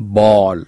ball.